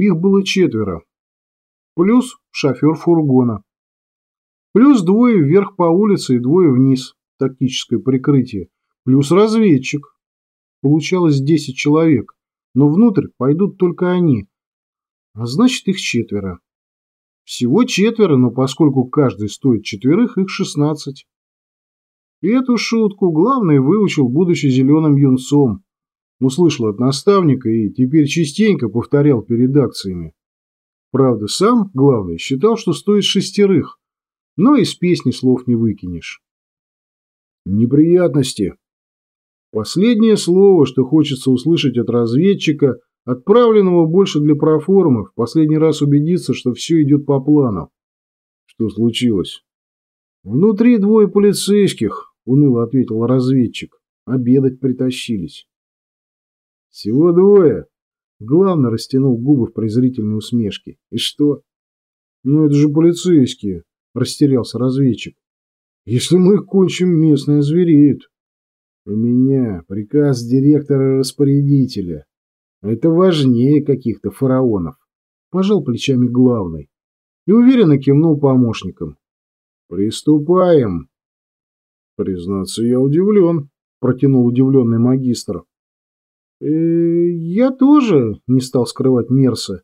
Их было четверо. Плюс шофер фургона. Плюс двое вверх по улице и двое вниз. Тактическое прикрытие. Плюс разведчик. Получалось 10 человек. Но внутрь пойдут только они. А значит, их четверо. Всего четверо, но поскольку каждый стоит четверых, их 16. И эту шутку главный выучил, будучи зеленым юнцом. Услышал от наставника и теперь частенько повторял перед акциями. Правда, сам, главный, считал, что стоит шестерых, но из песни слов не выкинешь. Неприятности. Последнее слово, что хочется услышать от разведчика, отправленного больше для проформы, в последний раз убедиться, что все идет по плану. Что случилось? Внутри двое полицейских, уныло ответил разведчик. Обедать притащились. Всего двое. Главный растянул губы в презрительной усмешке. И что? Ну это же полицейские, растерялся разведчик. Если мы их кончим, местные звереют. У меня приказ директора-распорядителя. Это важнее каких-то фараонов. Пожал плечами главный и уверенно кивнул помощникам. Приступаем. Признаться, я удивлен, протянул удивленный магистр. «Э, «Я тоже», — не стал скрывать Мерса,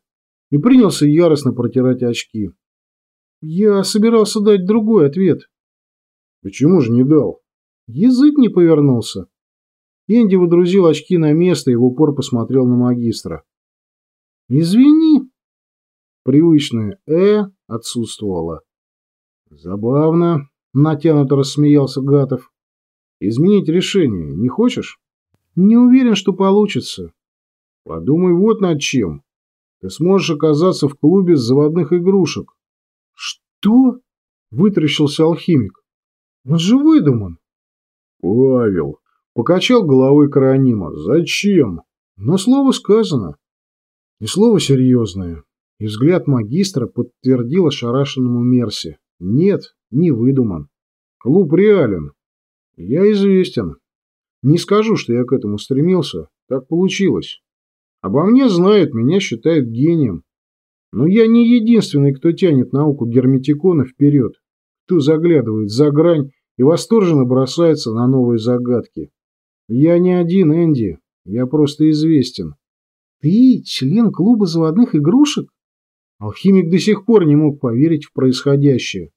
и принялся яростно протирать очки. «Я собирался дать другой ответ». «Почему же не дал?» «Язык не повернулся». Энди выдрузил очки на место и в упор посмотрел на магистра. «Извини». Привычное «э» отсутствовало. «Забавно», — натянуто рассмеялся Гатов. «Изменить решение не хочешь?» Не уверен, что получится. Подумай вот над чем. Ты сможешь оказаться в клубе с заводных игрушек. Что? Вытрящился алхимик. Он же выдуман. Павел. Покачал головой Каранима. Зачем? Но слово сказано. И слово серьезное. И взгляд магистра подтвердил ошарашенному Мерси. Нет, не выдуман. Клуб реален. Я известен. Не скажу, что я к этому стремился, так получилось. Обо мне знают, меня считают гением. Но я не единственный, кто тянет науку герметикона вперед, кто заглядывает за грань и восторженно бросается на новые загадки. Я не один, Энди, я просто известен. Ты член клуба заводных игрушек? Алхимик до сих пор не мог поверить в происходящее.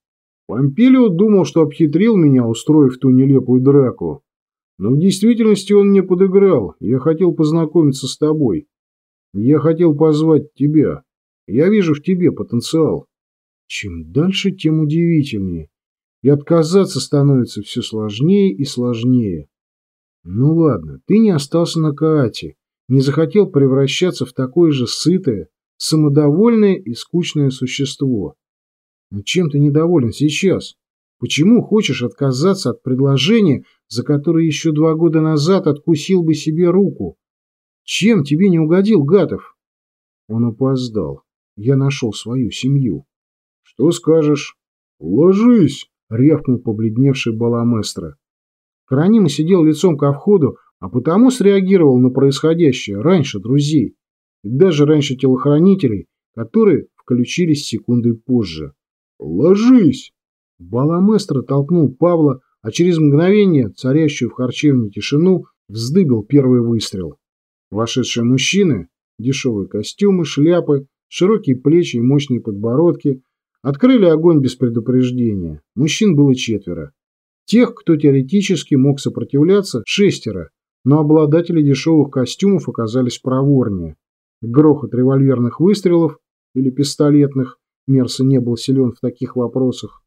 Помпилио думал, что обхитрил меня, устроив ту нелепую драку. Но в действительности он мне подыграл. Я хотел познакомиться с тобой. Я хотел позвать тебя. Я вижу в тебе потенциал. Чем дальше, тем удивительнее. И отказаться становится все сложнее и сложнее. Ну ладно, ты не остался на Каате, не захотел превращаться в такое же сытое, самодовольное и скучное существо. Но чем ты недоволен сейчас? Почему хочешь отказаться от предложения, за которое еще два года назад откусил бы себе руку? Чем тебе не угодил, Гатов? Он опоздал. Я нашел свою семью. Что скажешь? Ложись, рявкнул побледневший Баламестро. Каранима сидел лицом ко входу, а потому среагировал на происходящее раньше друзей и даже раньше телохранителей, которые включились секундой позже. «Ложись!» Баламестро толкнул Павла, а через мгновение, царящую в харчевне тишину, вздыбил первый выстрел. Вошедшие мужчины, дешевые костюмы, шляпы, широкие плечи и мощные подбородки, открыли огонь без предупреждения. Мужчин было четверо. Тех, кто теоретически мог сопротивляться, шестеро, но обладатели дешевых костюмов оказались проворнее. Грохот револьверных выстрелов или пистолетных, Мерса не был силен в таких вопросах,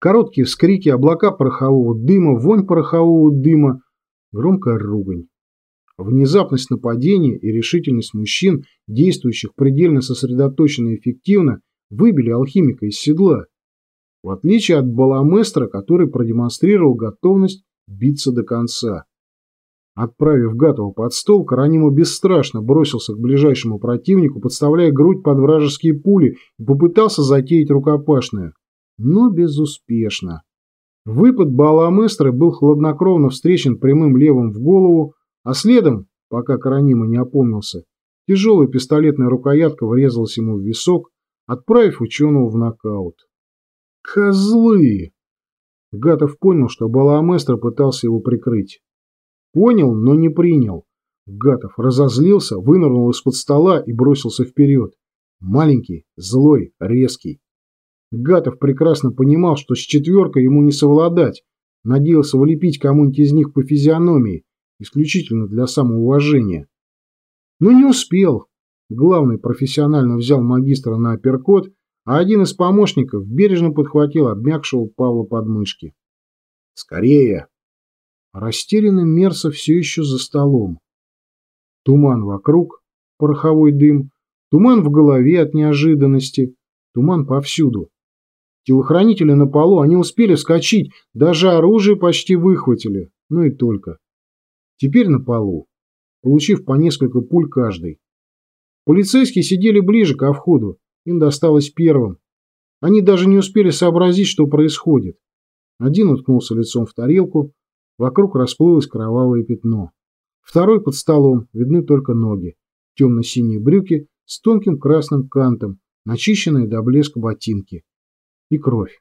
Короткие вскрики, облака порохового дыма, вонь порохового дыма, громкая ругань. Внезапность нападения и решительность мужчин, действующих предельно сосредоточенно и эффективно, выбили алхимика из седла. В отличие от Баламестра, который продемонстрировал готовность биться до конца. Отправив Гатова под стол, Каранима бесстрашно бросился к ближайшему противнику, подставляя грудь под вражеские пули и попытался затеять рукопашное но безуспешно. Выпад Баламестра был хладнокровно встречен прямым левым в голову, а следом, пока Каранима не опомнился, Тяжелая пистолетная рукоятка врезалась ему в висок, отправив ученого в нокаут. «Козлы!» Гатов понял, что Балааместро пытался его прикрыть. Понял, но не принял. Гатов разозлился, вынырнул из-под стола и бросился вперед. Маленький, злой, резкий. Гатов прекрасно понимал, что с четверкой ему не совладать. Надеялся влепить кому-нибудь из них по физиономии, исключительно для самоуважения. Но не успел. Главный профессионально взял магистра на апперкот, а один из помощников бережно подхватил обмякшего Павла под мышки. «Скорее!» Растерянный Мерса все еще за столом. Туман вокруг, пороховой дым, туман в голове от неожиданности, туман повсюду. Телохранители на полу, они успели вскочить, даже оружие почти выхватили, ну и только. Теперь на полу, получив по несколько пуль каждый. Полицейские сидели ближе ко входу, им досталось первым. Они даже не успели сообразить, что происходит. Один уткнулся лицом в тарелку, вокруг расплылось кровавое пятно. Второй под столом, видны только ноги, темно-синие брюки с тонким красным кантом, начищенные до блеска ботинки. И кровь.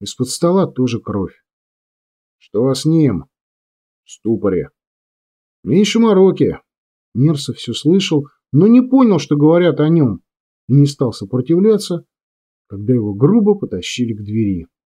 Из-под стола тоже кровь. Что с ним? В ступоре. Меньше мороки. Мерса все слышал, но не понял, что говорят о нем, и не стал сопротивляться, когда его грубо потащили к двери.